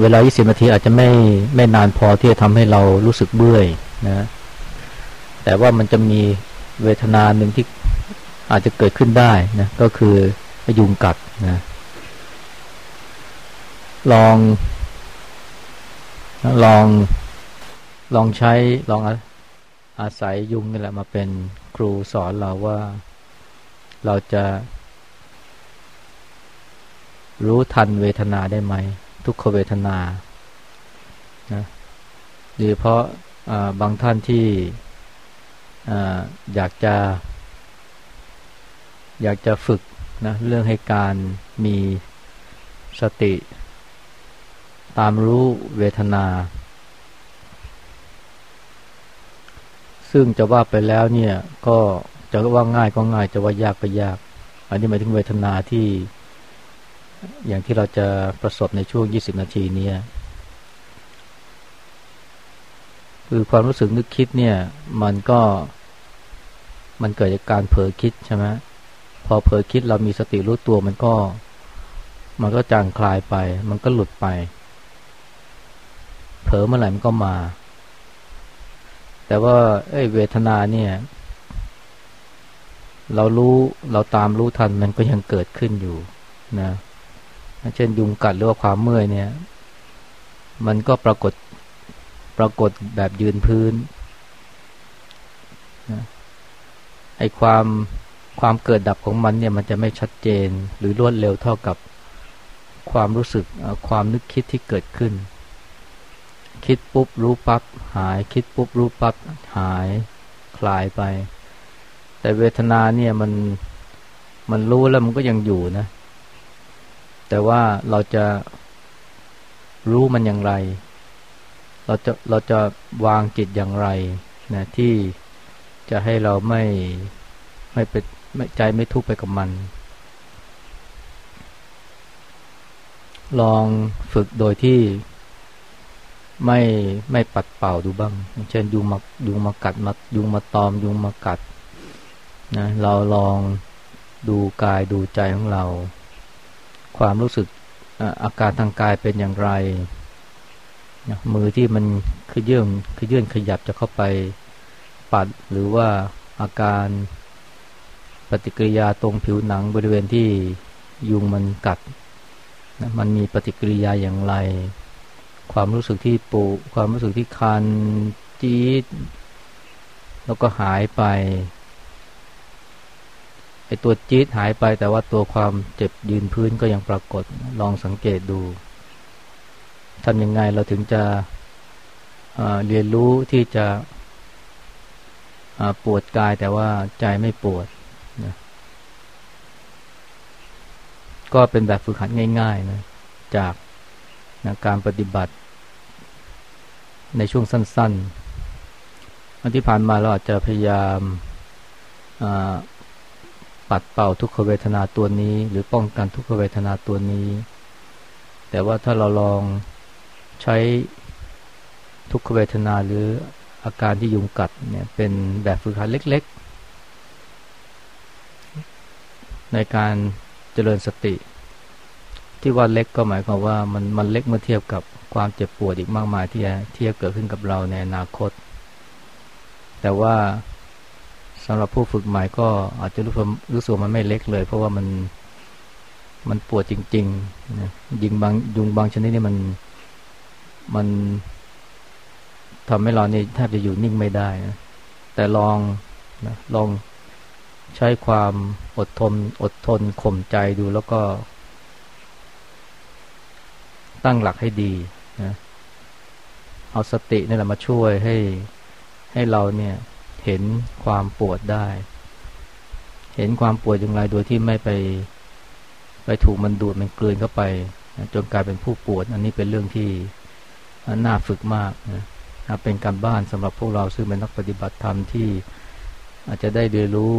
เวลา 20 นาทีอาจจะไม่ไม่นานพอที่จะทำให้เรารู้สึกเบื่อนะ แต่ว่ามันจะมีเวทนาหนึ่งที่อาจจะเกิดขึ้นได้นะ ก็คือยุงกัดนะ ลอง ลอง ลองใช้ ลองอาศัยยุงนี่แหละมาเป็นครูสอนเราว่าเราจะรู้ทันเวทนาได้ไหม ทุกขเวทนานะโดยเพราะบางท่านที่อยากจะ อยากจะฝึกนะเรื่องให้การมีสติ ตามรู้เวทนา ซึ่งจะว่าไปแล้วเนี่ย ก็จะว่าง่ายก็ง่ายจะว่ายากก็ยาก อันนี้หมายถึงเวทนาที่ อย่างที่เราจะประสบในช่วง 20 นาทีนี้คือความรู้สึกนึกคิดเนี่ย มันก็มันเกิดจากการเผลอคิดใช่ไหมพอเผลอคิดเรามีสติรู้ตัวมันก็ มันก็จางคลายไป มันก็หลุดไป เผลอเมื่อไหร่มันก็มา แต่ว่าเอ้เวทนาเนี่ย เรารู้เราตามรู้ทันมันก็ยังเกิดขึ้นอยู่นะเเช่นยุงกัดหรือว่าความเมื่อยเนี่ย มันก็ปรากฏปรากฏแบบยืนพื้นนะไอความความเกิดดับของมันเนี่ยมันจะไม่ชัดเจนหรือรวดเร็วเท่ากับความรู้สึกความนึกคิดที่เกิดขึ้น คิดปุ๊บรู้ปั๊บหาย คิดปุ๊บรู้ปั๊บหายคลายไป แต่เวทนาเนี่ยมันมันรู้แล้วมันก็ยังอยู่นะ แต่ว่าเราจะรู้มันอย่างไร เราจะเราจะวางจิตอย่างไรนะที่จะให้เราไม่ไม่เป็นไม่ใจไม่ทุกข์ไปกับมัน ลองฝึกโดยที่ไม่ไม่ปัดเป่าดูบ้าง เช่นยุงมายุงมากัดมายุงมาตอมยุงมากัดนะเราลองดูกายดูใจของเรา ความรู้สึกอาการทางกายเป็นอย่างไร มือที่มันคือยื่นคือยื่นขยับจะเข้าไปปัดหรือว่าอาการปฏิกิริยาตรงผิวหนังบริเวณที่ยุงมันกัดนะมันมีปฏิกิริยาอย่างไร ความรู้สึกที่ปูความรู้สึกที่คันจี๊ดแล้วก็หายไป ไอตัวจี๊ดหายไปแต่ว่าตัวความเจ็บยืนพื้นก็ยังปรากฏลองสังเกตดูทำยังไงเราถึงจะเรียนรู้ที่จะปวดกายแต่ว่าใจไม่ปวดนะก็เป็นแบบฝึกหัดง่ายๆนะจากนะการปฏิบัติ ในช่วงสั้นๆอันที่ผ่านมาเราอาจจะพยายาม ปัดเป่าทุกขเวทนาตัวนี้ หรือป้องกันทุกขเวทนาตัวนี้ แต่ว่าถ้าเราลองใช้ทุกขเวทนาหรืออาการที่ยุงกัดเนี่ยเป็นแบบฝึกหัดเล็ก ๆ ในการเจริญสติ ที่ว่าเล็กก็หมายความว่ามันมันเล็กเมื่อเทียบกับความเจ็บปวดอีกมากมายที่ที่จะเกิดขึ้นกับเราในอนาคต แต่ว่า สำหรับผู้ฝึกใหม่ก็อาจจะรู้สึกรู้สึกมันไม่เล็กเลย เพราะว่ามันมันปวดจริงๆนะยิงบางยุงบางชนิดนี่มันมันทำให้เรานี่แทบจะอยู่นิ่งไม่ได้นะแต่ลองนะลองใช้ความอดทนอดทนข่มใจดูแล้วก็ ตั้งหลักให้ดีนะเอาสตินี่แหละมาช่วยให้ให้เราเนี่ย เห็นความปวดได้ เห็นความปวดอย่างไรโดยที่ไม่ไปไปถูกมันดูดมันกลืนเข้าไปจนกลายเป็นผู้ปวด อันนี้เป็นเรื่องที่น่าฝึกมากนะเป็นการบ้านสำหรับพวกเราซึ่งเป็นนักปฏิบัติธรรมที่อาจจะได้เรียนรู้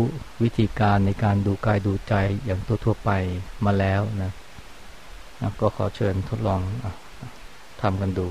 วิธีการในการดูกายดูใจอย่างทั่วๆไปมาแล้วนะก็ขอเชิญทดลองทำกันดู